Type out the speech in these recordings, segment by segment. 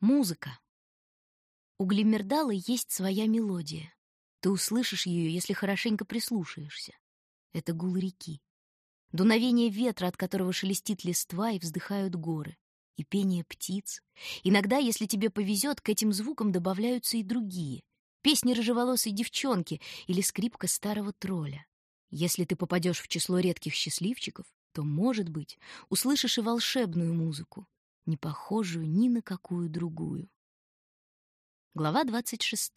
Музыка. У глиммердала есть своя мелодия. Ты услышишь ее, если хорошенько прислушаешься. Это гул реки. Дуновение ветра, от которого шелестит листва и вздыхают горы. И пение птиц. Иногда, если тебе повезет, к этим звукам добавляются и другие. Песни рыжеволосой девчонки или скрипка старого тролля. Если ты попадешь в число редких счастливчиков, то, может быть, услышишь и волшебную музыку, не похожую ни на какую другую. Глава 26,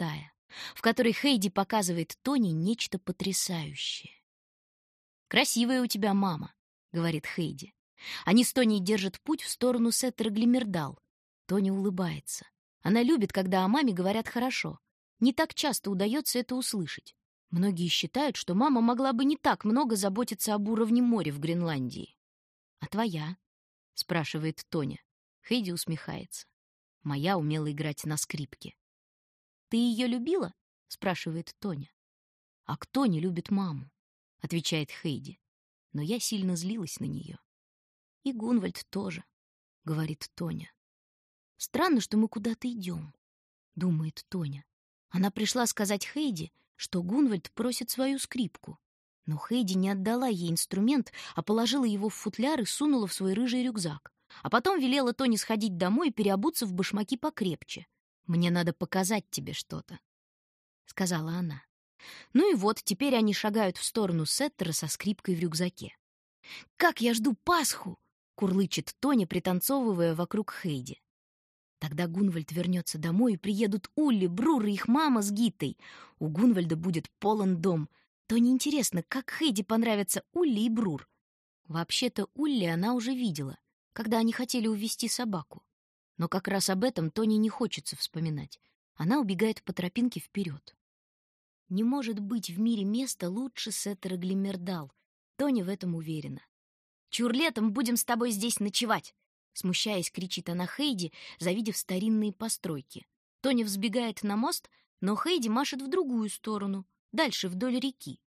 в которой Хейди показывает Тони нечто потрясающее. «Красивая у тебя мама», — говорит Хейди. Они с Тони держат путь в сторону Сеттера Глимердал. Тони улыбается. Она любит, когда о маме говорят хорошо. Не так часто удается это услышать. Многие считают, что мама могла бы не так много заботиться об уровне моря в Гренландии. «А твоя?» — спрашивает Тоня. Хейди усмехается. Моя умела играть на скрипке. «Ты ее любила?» — спрашивает Тоня. «А кто не любит маму?» — отвечает Хейди. Но я сильно злилась на нее. «И Гунвальд тоже», — говорит Тоня. «Странно, что мы куда-то идем», — думает Тоня. Она пришла сказать Хейди, что Гунвальд просит свою скрипку. Но Хейди не отдала ей инструмент, а положила его в футляр и сунула в свой рыжий рюкзак. А потом велела Тони сходить домой и переобуться в башмаки покрепче. «Мне надо показать тебе что-то», — сказала она. Ну и вот, теперь они шагают в сторону Сеттера со скрипкой в рюкзаке. «Как я жду Пасху!» — курлычет Тони, пританцовывая вокруг Хейди. Тогда Гунвальд вернется домой, и приедут Улли, Брур и их мама с Гитой. У Гунвальда будет полон дом. Тони интересно, как Хейди понравятся Улли и Брур. Вообще-то Улли она уже видела когда они хотели увести собаку. Но как раз об этом Тони не хочется вспоминать. Она убегает по тропинке вперед. Не может быть в мире места лучше Сеттера Глиммердал. Тони в этом уверена. «Чур, летом будем с тобой здесь ночевать!» Смущаясь, кричит она Хейди, завидев старинные постройки. Тони взбегает на мост, но Хейди машет в другую сторону, дальше вдоль реки.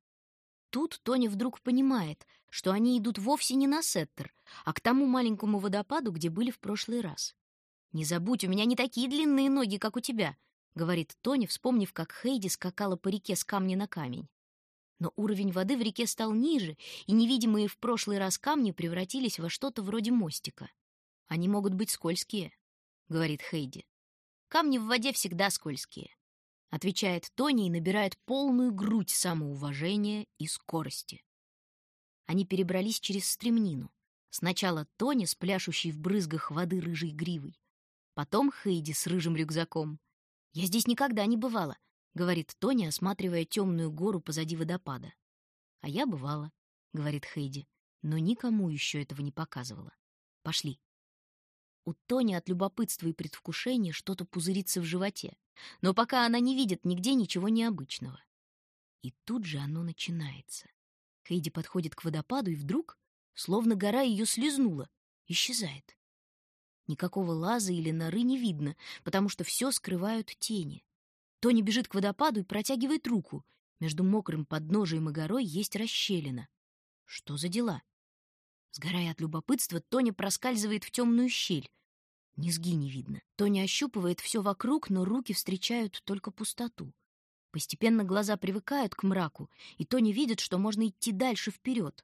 Тут Тони вдруг понимает, что они идут вовсе не на Сеттер, а к тому маленькому водопаду, где были в прошлый раз. «Не забудь, у меня не такие длинные ноги, как у тебя», — говорит Тони, вспомнив, как Хейди скакала по реке с камня на камень. Но уровень воды в реке стал ниже, и невидимые в прошлый раз камни превратились во что-то вроде мостика. «Они могут быть скользкие», — говорит Хейди. «Камни в воде всегда скользкие отвечает Тони и набирает полную грудь самоуважения и скорости. Они перебрались через стремнину. Сначала Тони с пляшущей в брызгах воды рыжей гривой, потом Хейди с рыжим рюкзаком. «Я здесь никогда не бывала», — говорит Тони, осматривая темную гору позади водопада. «А я бывала», — говорит Хейди, но никому еще этого не показывала. «Пошли». У Тони от любопытства и предвкушения что-то пузырится в животе, но пока она не видит нигде ничего необычного. И тут же оно начинается. Хейди подходит к водопаду, и вдруг, словно гора ее слезнула, исчезает. Никакого лаза или норы не видно, потому что все скрывают тени. Тони бежит к водопаду и протягивает руку. Между мокрым подножием и горой есть расщелина. Что за дела? Сгорая от любопытства, Тоня проскальзывает в темную щель. Низги не видно. Тоня ощупывает все вокруг, но руки встречают только пустоту. Постепенно глаза привыкают к мраку, и Тоня видит, что можно идти дальше вперед.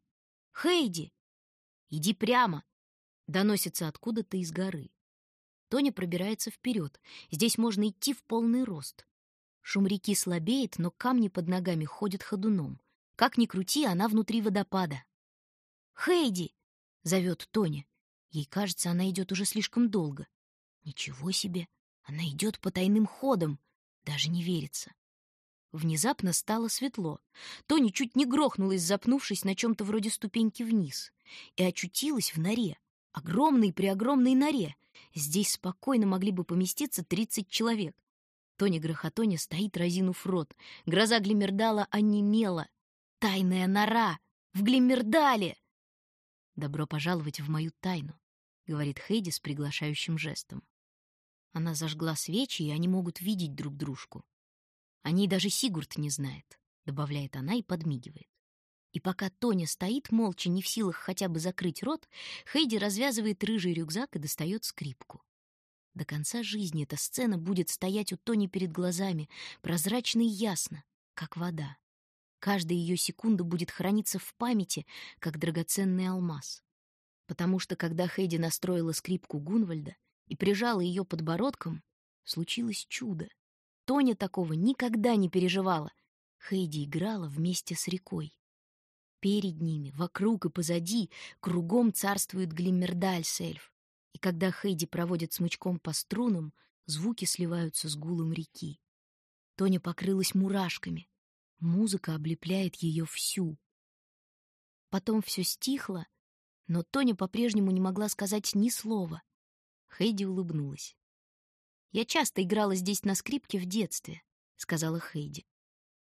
«Хейди!» «Иди прямо!» — доносится откуда-то из горы. Тоня пробирается вперед. Здесь можно идти в полный рост. Шум реки слабеет, но камни под ногами ходят ходуном. Как ни крути, она внутри водопада. «Хейди!» — зовет Тоня. Ей кажется, она идет уже слишком долго. Ничего себе! Она идет по тайным ходам. Даже не верится. Внезапно стало светло. Тони чуть не грохнулась, запнувшись на чем-то вроде ступеньки вниз, и очутилась в норе. Огромной-преогромной норе. Здесь спокойно могли бы поместиться тридцать человек. Тони Грохотони стоит, разинув рот. Гроза Глимердала онемела. Тайная нора! В Глимердале! «Добро пожаловать в мою тайну», — говорит Хейди с приглашающим жестом. Она зажгла свечи, и они могут видеть друг дружку. О ней даже Сигурд не знает, — добавляет она и подмигивает. И пока Тоня стоит, молча, не в силах хотя бы закрыть рот, Хейди развязывает рыжий рюкзак и достает скрипку. До конца жизни эта сцена будет стоять у Тони перед глазами, прозрачно и ясно, как вода. Каждая ее секунда будет храниться в памяти, как драгоценный алмаз. Потому что, когда Хейди настроила скрипку Гунвальда и прижала ее подбородком, случилось чудо. Тоня такого никогда не переживала. Хейди играла вместе с рекой. Перед ними, вокруг и позади, кругом царствует Глиммердальсельф. И когда Хейди проводит смычком по струнам, звуки сливаются с гулом реки. Тоня покрылась мурашками. Музыка облепляет ее всю. Потом все стихло, но Тоня по-прежнему не могла сказать ни слова. Хейди улыбнулась. «Я часто играла здесь на скрипке в детстве», — сказала Хейди.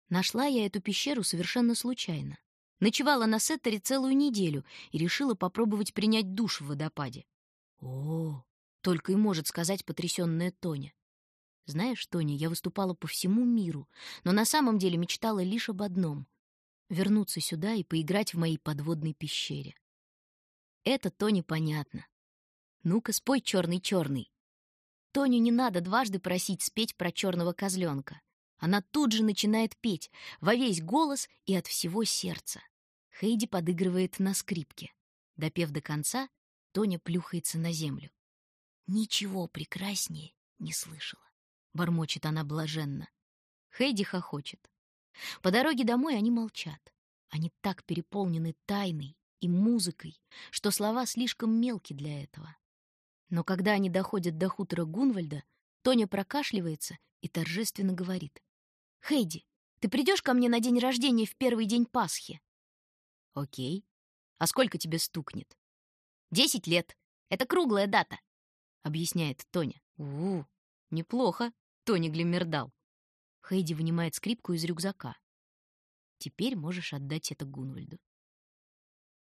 «Нашла я эту пещеру совершенно случайно. Ночевала на Сеттере целую неделю и решила попробовать принять душ в водопаде. О, только и может сказать потрясённая Тоня. Знаешь, Тоня, я выступала по всему миру, но на самом деле мечтала лишь об одном — вернуться сюда и поиграть в моей подводной пещере. Это Тоне понятно. Ну-ка, спой чёрный-чёрный. Тоню не надо дважды просить спеть про чёрного козлёнка. Она тут же начинает петь, во весь голос и от всего сердца. Хейди подыгрывает на скрипке. Допев до конца, Тоня плюхается на землю. «Ничего прекраснее не слышала», — бормочет она блаженно. Хейди хохочет. По дороге домой они молчат. Они так переполнены тайной и музыкой, что слова слишком мелки для этого. Но когда они доходят до хутора Гунвальда, Тоня прокашливается и торжественно говорит. «Хейди, ты придешь ко мне на день рождения в первый день Пасхи?» «Окей. А сколько тебе стукнет?» «Десять лет. Это круглая дата», — объясняет Тоня. «У, неплохо, Тони Глиммердал». Хейди вынимает скрипку из рюкзака. «Теперь можешь отдать это Гунвальду.